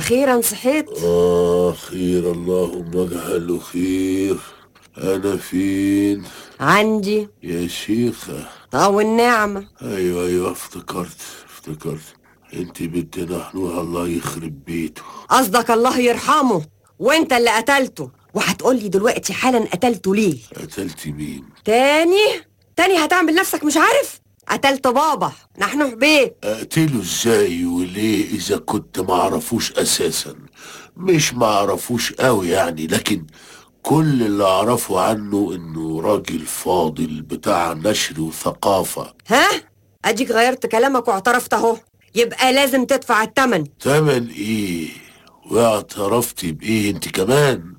أخيرا صحيت؟ آه خير اللهم اجعله خير. أنا فين؟ عندي. يا شيخة. أو النعمة أيوة أيوة افتكرت افتكرت. أنت بنت نحنوها الله يخرب بيته. قصدك الله يرحمه. وأنت اللي قتلته. وهتقولي دلوقتي حالا قتلته ليه؟ قتلت مين؟ تاني؟ تاني هتعمل نفسك مش عارف؟ قتلت بابا. نحن بيه اقتله إزاي وليه إذا كنت معرفوش أساسا؟ مش معرفوش قوي يعني لكن كل اللي اعرفه عنه إنه راجل فاضل بتاع نشر وثقافة. ها؟ اديك غيرت كلامك واعترفت أهو. يبقى لازم تدفع التمن. تمن إيه؟ واعترفتي بإيه أنت كمان؟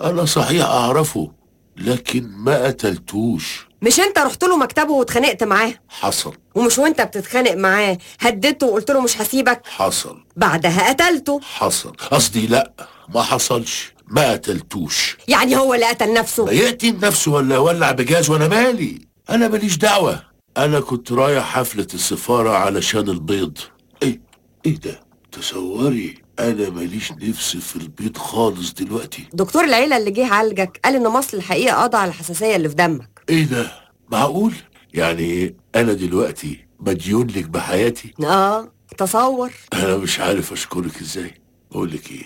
أنا صحيح أعرفه. لكن ما قتلتوش. مش انت رحت له مكتبه واتخانقت معاه؟ حصل. ومش وانت بتتخانق معاه هددته وقلت له مش هسيبك؟ حصل. بعدها قتلته. حصل. قصدي لا ما حصلش. ما قتلتوش. يعني هو اللي قتل نفسه؟ ما يقتل نفسه ولا يولع بجاز وأنا مالي؟ أنا ماليش دعوة. أنا كنت رايح حفلة السفارة علشان البيض. إيه إيه ده؟ تصوري. أنا ماليش نفس في البيض خالص دلوقتي. دكتور العيلة اللي جه عالجك قال إن مصل الحقيقة قضى على الحساسية اللي في دمك. إيه ده؟ معقول؟ يعني أنا دلوقتي مديون لك بحياتي؟ آه تصور. أنا مش عارف أشكرك إزاي. أقول لك إيه؟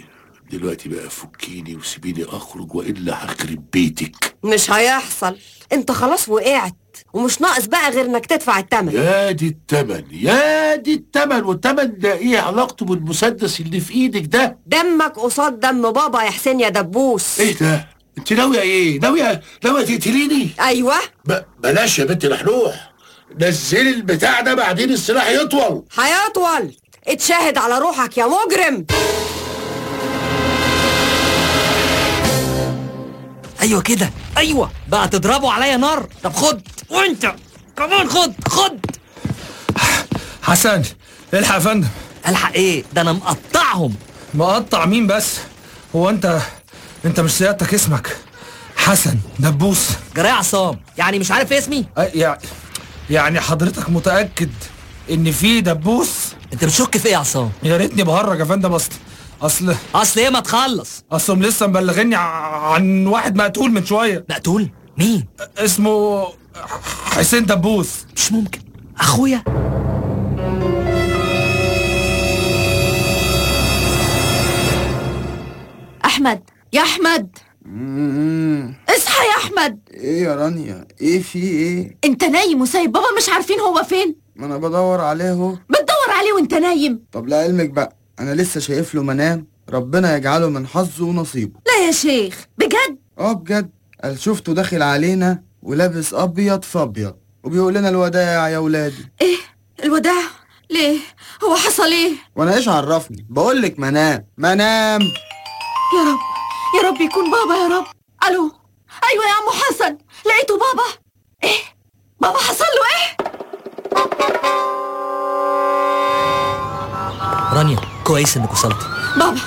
دلوقتي بقى فكيني وسيبيني أخرج وإلا هخرب بيتك. مش هيحصل. أنت خلاص وقعت. ومش ناقص بقى غير إنك تدفع التمن. يا دي التمن يا دي التمن والتمن ده إيه علاقته بالمسدس اللي في إيدك ده؟ دمك قصاد دم بابا يا حسين يا دبوس. إيه ده؟ أنت ناوية إيه؟ ناوية ناوية تقتليني؟ أيوه. ب... بلاش يا بنت نحنوح نزلي البتاع ده بعدين السلاح يطول. هيطول. اتشاهد على روحك يا مجرم. أيوه كده. أيوه. بقى تضربوا عليا نار. طب خد. وأنت. كمان خد. خد. حسن الحق يا فندم. الحق إيه؟ ده أنا مقطعهم. مقطع مين بس؟ هو أنت أنت مش سيادتك اسمك. حسن دبوس جراية عصام. يعني مش عارف اسمي؟ يعني يعني حضرتك متأكد إن في دبوس؟ أنت بتشك في إيه يا عصام؟ يا ريتني بهرج يا فندم اصل أصل أصل إيه ما تخلص؟ اصلهم لسه مبلغيني ع- عن واحد مقتول من شوية. مقتول؟ مين؟ اسمه حسين دبوس. مش ممكن. أخويا. أحمد. يا أحمد. اصحى يا أحمد. إيه يا رانيا؟ إيه في إيه؟ أنت نايم وسايب بابا مش عارفين هو فين. ما أنا بدور عليه أهو. بتدور عليه وأنت نايم. طب لعلمك بقى. أنا لسه شايف له منام ربنا يجعله من حظه ونصيبه. لا يا شيخ بجد؟ آه بجد. قال شفته داخل علينا ولابس أبيض في أبيض وبيقول لنا الوداع يا ولادي. إيه؟ الوداع؟ ليه؟ هو حصل إيه؟ وأنا إيش عرفني؟ بقول لك منام منام. يا رب يا رب يكون بابا يا رب. ألو؟ أيوه يا عمو حسن. لقيته بابا. إيه؟ بابا حصل له إيه؟ رانيا. كويس إنك وصلتي بابا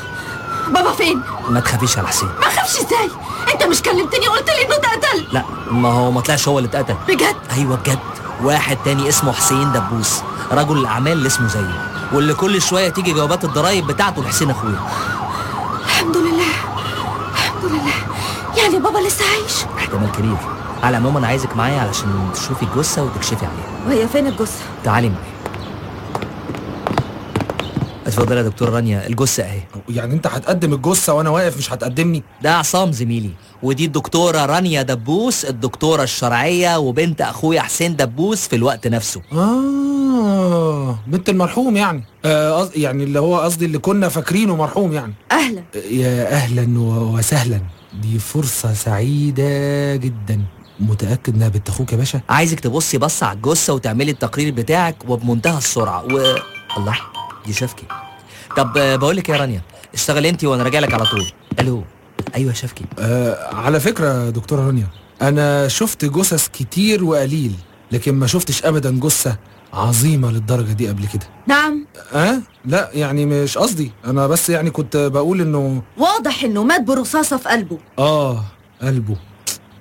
بابا فين؟ ما تخافيش على حسين ما خافش إزاي؟ أنت مش كلمتني وقلت لي إنه اتقتل. لا ما هو ما طلعش هو اللي اتقتل. بجد؟ أيوه بجد. واحد تاني اسمه حسين دبوس. رجل الأعمال اللي اسمه زيي واللي كل شوية تيجي جوابات الضرايب بتاعته لحسين أخويا. الحمد لله الحمد لله. يعني بابا لسه عايش؟ احتمال كبير. على العموم أنا عايزك معايا علشان تشوفي الجثة وتكشفي عليها. وهي فين الجثة؟ تعالي معايا. اتفضل يا دكتور رانيا الجثة اهي. يعني انت هتقدم الجثة وأنا واقف مش هتقدمني؟ ده عصام زميلي. ودي الدكتورة رانيا دبوس الدكتورة الشرعية وبنت أخويا حسين دبوس في الوقت نفسه. آه بنت المرحوم يعني. آه يعني اللي هو قصدي اللي كنا فاكرينه مرحوم يعني. أهلا. يا أهلا وسهلا. دي فرصة سعيدة جدا. متأكد إنها بنت أخوك يا باشا؟ عايزك تبصي بص على الجثة وتعملي التقرير بتاعك وبمنتهى السرعة و الله دي شفكي طب آه، بقول لك يا رانيا اشتغل انت وأنا راجع لك على طول. ألو. أيوه يا شفكي. آه على فكرة دكتورة رانيا أنا شفت جثث كتير وقليل لكن ما شفتش ابدا جثة عظيمة للدرجة دي قبل كده. نعم. آه؟ لا يعني مش قصدي. أنا بس يعني كنت بقول إنه واضح إنه مات برصاصة في قلبه. آه قلبه.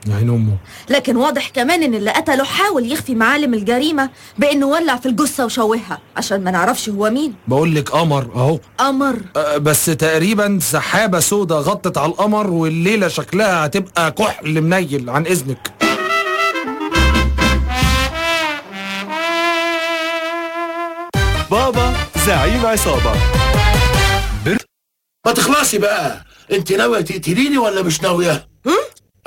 يا عين امه لكن واضح كمان إن اللي قتله حاول يخفي معالم الجريمة بإنه ولع في الجثة وشوهها عشان ما نعرفش هو مين. بقول لك قمر أهو. قمر. أه، بس تقريبا سحابة سودة غطت على القمر والليلة شكلها هتبقى كحل منيل عن إذنك. بابا زعيم عصابة. ما تخلصي بقى. انت ناوية تقتليني ولا مش ناوية؟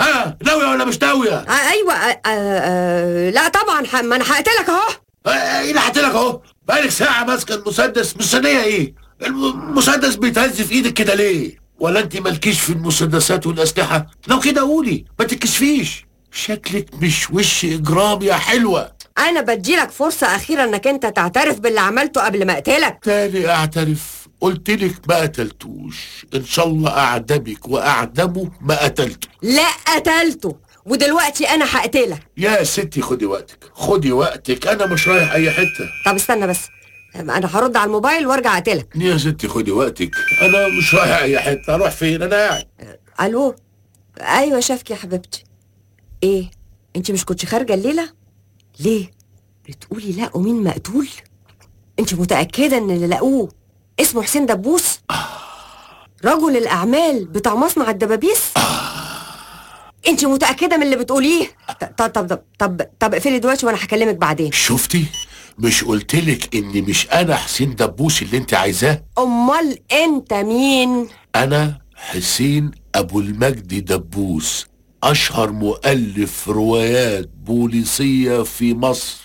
ها ناوية ولا مش ناوية؟ آه أيوه آه آه آه لا طبعا ما أنا هقتلك أهو. آه، اللي هحكي لك أهو؟ بقالك ساعة ماسكه المسدس مستنيه إيه؟ الم- المسدس بيتهز في إيدك كده ليه؟ ولا أنت مالكيش في المسدسات والأسلحة؟ لو كده قولي ما تتكسفيش شكلك مش وش إجرام يا حلوة. أنا بديلك فرصة أخيرة إنك أنت تعترف باللي عملته قبل ما أقتلك. تاني أعترف. قلت لك ما قتلتوش. إن شاء الله أعدمك وأعدمه ما قتلته. لا قتلته. ودلوقتي أنا هقتلك. يا ستي خدي وقتك. خدي وقتك. أنا مش رايح أي حتة. طب استنى بس. أنا هرد على الموبايل وأرجع أقتلك. يا ستي خدي وقتك. أنا مش رايح أي حتة. أروح فين؟ أنا قاعد. ألو؟ أيوه شافكي يا حبيبتي. إيه؟ أنت مش كنتش خارجة الليلة؟ ليه؟ بتقولي لقوا مين مقتول؟ أنت متأكدة إن اللي لقوه اسمه حسين دبوس. رجل الأعمال بتاع مصنع الدبابيس. انت متأكدة من اللي بتقوليه؟ طب طب طب طب, طب اقفلي دلوقتي وأنا هكلمك بعدين. شفتي؟ مش قلتلك إني مش أنا حسين دبوس اللي انت عايزاه؟ أمال أنت مين؟ أنا حسين أبو المجد دبوس أشهر مؤلف روايات بوليسية في مصر.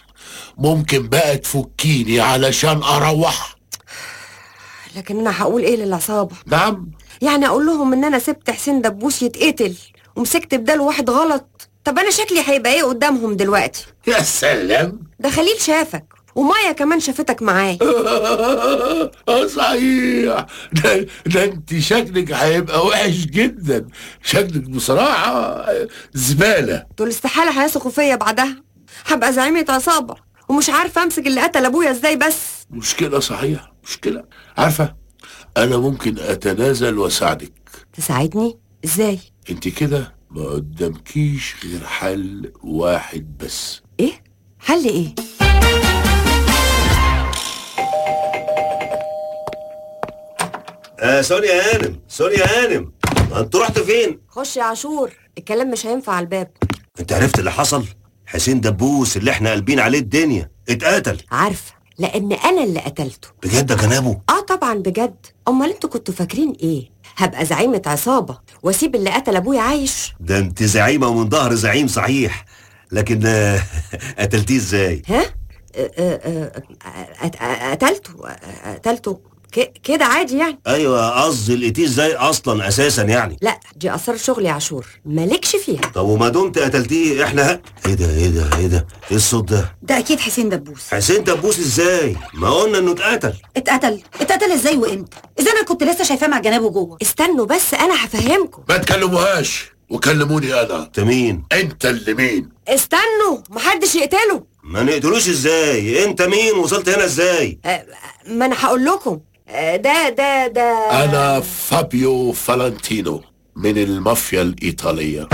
ممكن بقى تفكيني علشان أروح. لكن أنا هقول إيه للعصابة؟ نعم. يعني أقول لهم إن أنا سبت حسين دبوس يتقتل ومسكت بداله واحد غلط. طب أنا شكلي هيبقى إيه قدامهم دلوقتي؟ يا سلام. ده خليل شافك ومايا كمان شافتك معاه. آه صحيح. ده, ده أنت شكلك هيبقى وحش جدا. شكلك بصراحة زبالة. دول استحالة هيثقوا فيا بعدها. هبقى زعيمة عصابة ومش عارفة أمسك اللي قتل أبويا إزاي بس. مشكلة صحيح مشكلة. عارفة أنا ممكن أتنازل وأساعدك. تساعدني؟ إزاي؟ أنت كده ما قدامكيش غير حل واحد بس. إيه؟ حل إيه؟ آه sorry يا هانم sorry يا هانم. انت رحت فين؟ خش يا عاشور الكلام مش هينفع على الباب. أنت عرفت اللي حصل؟ حسين دبوس اللي إحنا قلبين عليه الدنيا اتقتل. عارفة. لأن أنا اللي قتلته. بجد يا جنابه؟ آه طبعا بجد. أمال أنتوا كنتوا فاكرين إيه؟ هبقى زعيمة عصابة. وأسيب اللي قتل أبويا عايش. ده أنت زعيمة ومن ظهر زعيم صحيح. لكن آه، قتلتيه إزاي؟ ها؟ آه، آه، آه، آه، قتلته. آه، قتلته. كده عادي يعني. أيوه قصدي لقيتيه إزاي أصلا أساسا يعني. لا دي اسرار شغل يا عاشور. مالكش فيها. طب وما دمت قتلتيه إحنا؟ ه- إيه ده إيه ده إيه ده إيه الصوت ده؟ ده أكيد حسين دبوس. حسين دبوس إزاي؟ ما قلنا إنه اتقتل. اتقتل. اتقتل إزاي وإمتى؟ اذا أنا كنت لسه شايفاه مع جنابه جوه؟ استنوا بس أنا هفهمكم. ما تكلموهاش وكلموني أنا. أنت مين؟ أنت اللي مين؟ استنوا محدش يقتله. ما نقتلوش إزاي؟ أنت مين؟ وصلت هنا إزاي؟ ما أنا هقول لكم. ده ده ده. أنا فابيو فالنتينو من المافيا الإيطالية.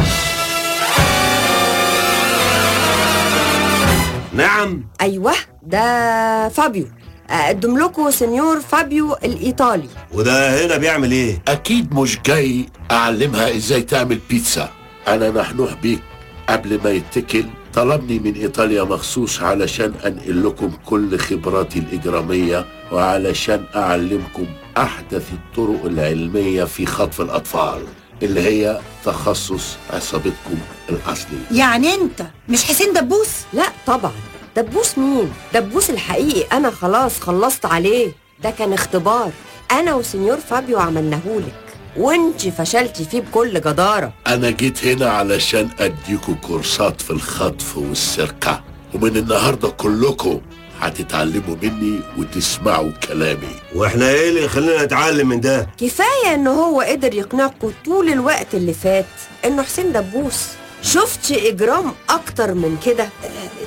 نعم. أيوه ده فابيو. اقدم لكم سنيور فابيو الإيطالي. وده هنا بيعمل إيه؟ أكيد مش جاي أعلمها إزاي تعمل بيتزا. أنا نحنوح بيك قبل ما يتكل. طلبني من إيطاليا مخصوص علشان أنقل لكم كل خبراتي الإجرامية وعلشان أعلمكم أحدث الطرق العلمية في خطف الأطفال اللي هي تخصص عصابتكم الأصلي يعني أنت مش حسين دبوس؟ لا طبعا. دبوس مين؟ دبوس الحقيقي أنا خلاص خلصت عليه. ده كان اختبار. أنا وسنيور فابيو عملناهولك. وانت فشلتي فيه بكل جدارة. أنا جيت هنا علشان أديكوا كورسات في الخطف والسرقة ومن النهاردة كلكم هتتعلموا مني وتسمعوا كلامي. وإحنا إيه اللي يخلينا نتعلم من ده؟ كفاية ان هو قدر يقنعكم طول الوقت اللي فات إنه حسين دبوس. شفت إجرام أكتر من كده؟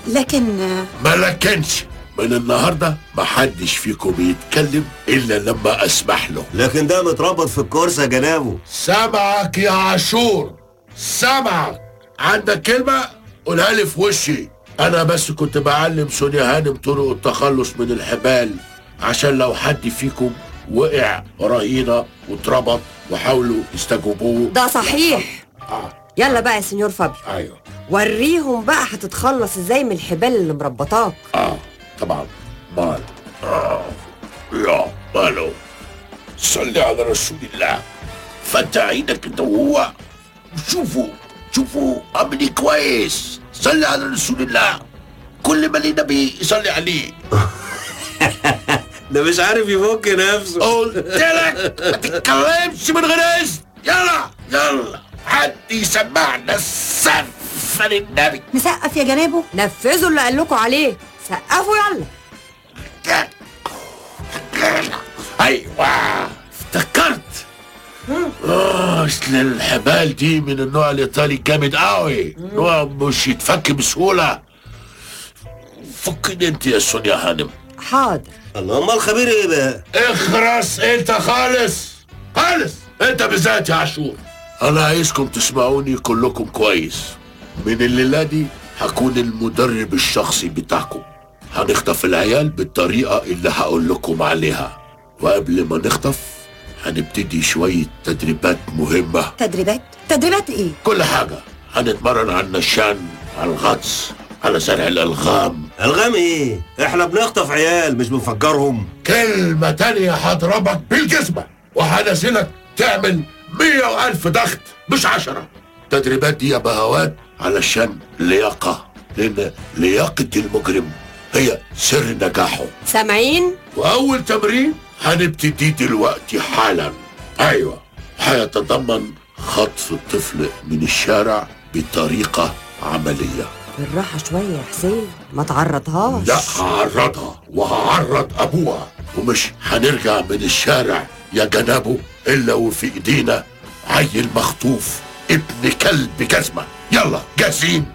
لكن ما لكنش! من النهاردة محدش فيكم يتكلم إلا لما أسمح له. لكن ده متربط في الكورس يا جنابه. سامعك يا عاشور. سامعك عندك كلمة؟ قولها لي في وشي. أنا بس كنت بعلم سونيا هانم طرق التخلص من الحبال عشان لو حد فيكم وقع رهينة واتربط وحاولوا يستجوبوه. ده صحيح. آه. يلا بقى يا سنيور فابيو. أيوه. وريهم بقى هتتخلص إزاي من الحبال اللي مربطاك. آه. طبعا. مال آه. يا ماله صلي على رسول الله. فتح عينك أنت وهو. شوفوا شوفوا عملي كويس. صلي على رسول الله. كل ما ليه نبي يصلي عليه. ده مش عارف يفك نفسه. قلت لك ما تتكلمش من غير اذن يلا يلا. حد يسمعنا؟ السقف للنبي نسقف يا جنابه. نفذوا اللي قال لكم عليه. سقفوا يلا أيوه افتكرت. آه اصل الحبال دي من النوع الإيطالي جامد قوي نوع مش يتفك بسهولة. فكني أنت يا سونيا هانم. حاضر. الله امال الخبير إيه بقى اخرس أنت خالص. خالص. أنت بالذات يا عاشور. أنا عايزكم تسمعوني كلكم كويس. من الليلة دي هكون المدرب الشخصي بتاعكم. هنخطف العيال بالطريقة اللي هقول لكم عليها؟ وقبل ما نخطف هنبتدي شوية تدريبات مهمة. تدريبات؟ تدريبات إيه؟ كل حاجة. هنتمرن على النشان على الغطس على زرع الألغام. ألغام إيه؟ إحنا بنخطف عيال مش بنفجرهم. كلمة تانية هضربك بالجزمة وهنزلك تعمل مية وألف ضغط مش عشرة. التدريبات دي يا بهوات علشان لياقة لأن لياقة المجرم هي سر نجاحه. سامعين؟ وأول تمرين هنبتدي دلوقتي حالا. أيوة هيتضمن خطف الطفل من الشارع بطريقة عملية. بالراحة شوية يا حسين ما تعرضهاش. لا هعرضها وهعرض أبوها. ومش هنرجع من الشارع يا جنابه إلا وفي إيدينا عيل مخطوف ابن كلب جزمة. يلا جاهزين؟